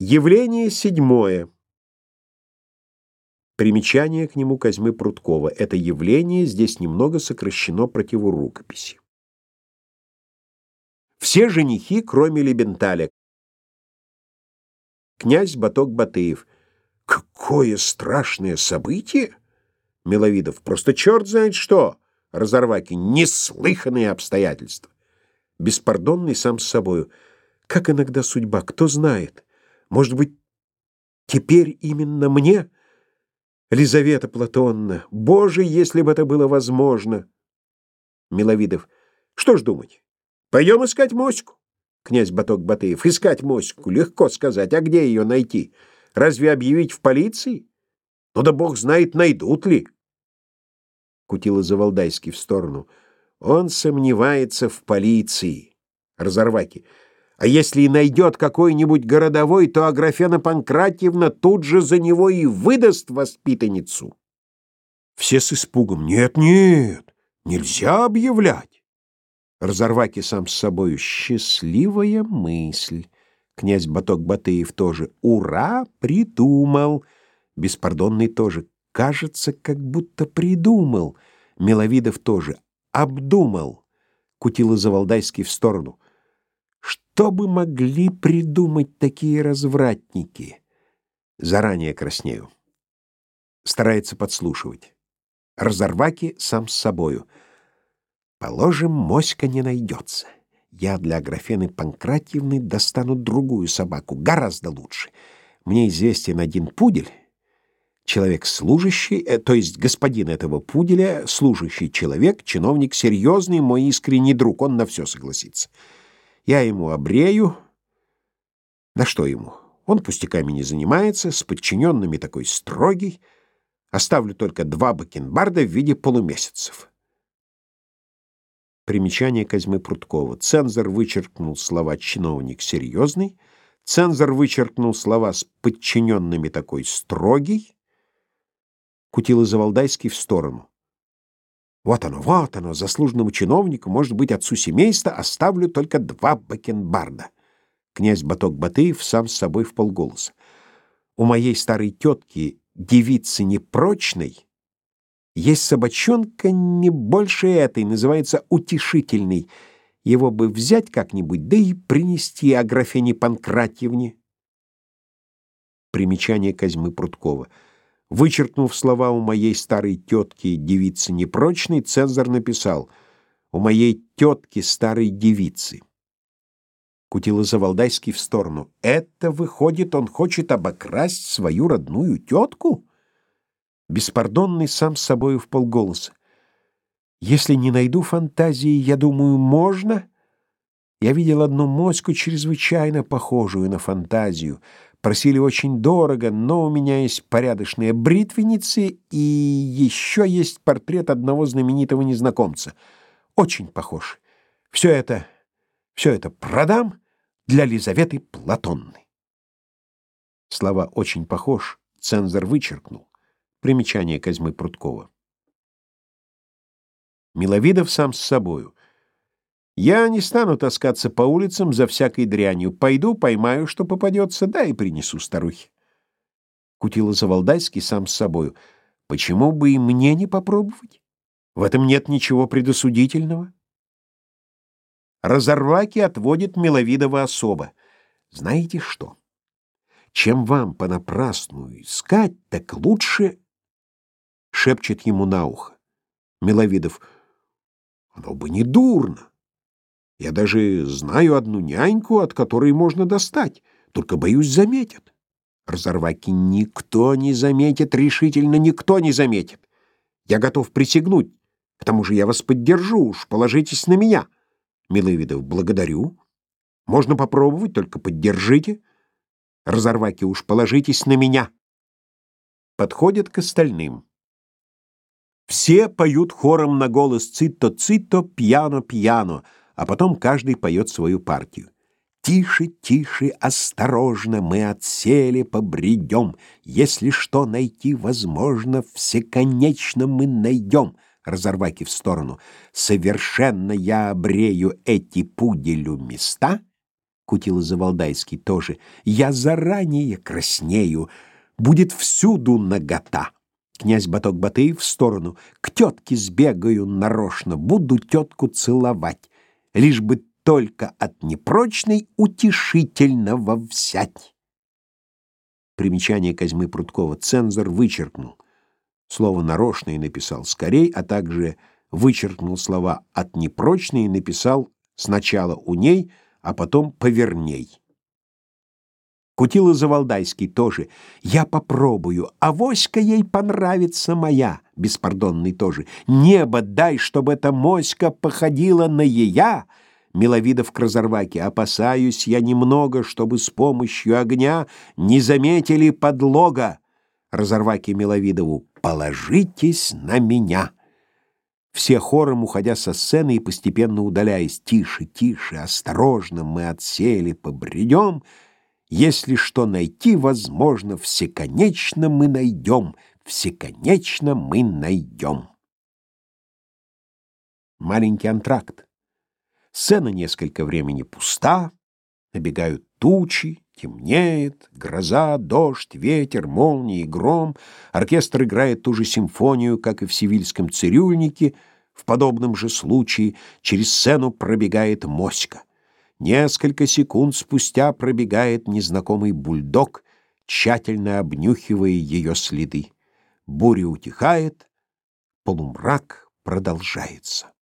Явление седьмое. Примечание к нему Козьмы Пруткова. Это явление здесь немного сокращено противорукописи. Все женихи, кроме Лебенталя. Князь Баток Батыев. Какое страшное событие! Миловидов. Просто черт знает что! Разорваки. Неслыханные обстоятельства. Беспардонный сам с собою. Как иногда судьба, кто знает? Может быть, теперь именно мне? Лизавета Платонна, боже, если бы это было возможно. Миловидов. Что ж думать? Пойдем искать моську. Князь Баток Батыев. Искать моську. Легко сказать. А где ее найти? Разве объявить в полиции? Ну да бог знает, найдут ли. Кутила Завалдайский в сторону. Он сомневается в полиции. Разорваки. А если и найдет какой-нибудь городовой, то Аграфена Панкратьевна тут же за него и выдаст воспитанницу. Все с испугом. Нет, нет, нельзя объявлять. Разорваки сам с собою. Счастливая мысль. Князь Баток Батыев тоже. Ура, придумал. Беспардонный тоже. Кажется, как будто придумал. Миловидов тоже. Обдумал. Кутила Завалдайский в сторону. Что бы могли придумать такие развратники? Заранее краснею. Старается подслушивать. Разорваки сам с собою. Положим, моська не найдется. Я для Аграфены Панкратьевны достану другую собаку, гораздо лучше. Мне известен один пудель, человек служащий, э, то есть господин этого пуделя, служащий человек, чиновник серьезный, мой искренний друг, он на все согласится. Я ему обрею. На что ему? Он пустяками не занимается, с подчиненными такой строгий. Оставлю только два бакенбарда в виде полумесяцев. Примечание Козьмы Пруткова. Цензор вычеркнул слова «чиновник серьезный», цензор вычеркнул слова «с подчиненными такой строгий», Кутила Завалдайский в сторону. Вот оно, вот оно, заслуженному чиновнику, может быть, отцу семейства, оставлю только два бакенбарда. Князь Баток Батыев сам с собой в полголоса. У моей старой тетки, девицы непрочной, есть собачонка не больше этой, называется утешительный. Его бы взять как-нибудь, да и принести Аграфене Панкратьевне. Примечание Козьмы Пруткова. Вычеркнув слова «у моей старой тетки девицы непрочной», Цезарь написал «у моей тетки старой девицы». Кутила Завалдайский в сторону. «Это, выходит, он хочет обокрасть свою родную тетку?» Беспардонный сам с собою в полголоса. «Если не найду фантазии, я думаю, можно?» Я видел одну моську, чрезвычайно похожую на фантазию — Просили очень дорого, но у меня есть порядочные бритвенницы и еще есть портрет одного знаменитого незнакомца. Очень похож. Все это, все это продам для Лизаветы Платонны. Слова «очень похож» цензор вычеркнул. Примечание Козьмы Пруткова. Миловидов сам с собою. Я не стану таскаться по улицам за всякой дрянью. Пойду, поймаю, что попадется, да и принесу старухе. Кутила Завалдайский сам с собою. Почему бы и мне не попробовать? В этом нет ничего предосудительного. Разорваки отводит Миловидова особо. Знаете что? Чем вам понапрасну искать, так лучше... Шепчет ему на ухо. Миловидов. Оно бы не дурно. Я даже знаю одну няньку, от которой можно достать, только, боюсь, заметят. Разорваки никто не заметит, решительно никто не заметит. Я готов присягнуть. К тому же я вас поддержу, уж положитесь на меня. Миловидов, благодарю. Можно попробовать, только поддержите. Разорваки, уж положитесь на меня. Подходят к остальным. Все поют хором на голос «Цитто-цитто, пьяно-пьяно», а потом каждый поет свою партию. Тише, тише, осторожно, мы отсели побредем. Если что найти возможно, всеконечно мы найдем. Разорваки в сторону. Совершенно я обрею эти пуделю места, Кутила Завалдайский тоже. Я заранее краснею, будет всюду нагота. Князь Баток Батыев в сторону. К тетке сбегаю нарочно, буду тетку целовать, лишь бы только от непрочной утешительного взять. Примечание Козьмы Прудкова. Цензор вычеркнул. Слово «нарочно» и написал «скорей», а также вычеркнул слова «от непрочной» и написал сначала «у ней», а потом «поверней». Кутила Завалдайский тоже. «Я попробую, а воська ей понравится моя». Беспардонный тоже. «Небо дай, чтобы эта моська походила на ея». Миловидов к разорваке. «Опасаюсь я немного, чтобы с помощью огня не заметили подлога». Разорваки Миловидову. «Положитесь на меня». Все хором, уходя со сцены и постепенно удаляясь. «Тише, тише, осторожно, мы отсели, побредем». Если что найти возможно, всеконечно мы найдем, всеконечно мы найдем. Маленький антракт. Сцена несколько времени пуста, набегают тучи, темнеет, гроза, дождь, ветер, молнии, гром. Оркестр играет ту же симфонию, как и в сивильском цирюльнике. В подобном же случае через сцену пробегает моська. Несколько секунд спустя пробегает незнакомый бульдог, тщательно обнюхивая ее следы. Буря утихает, полумрак продолжается.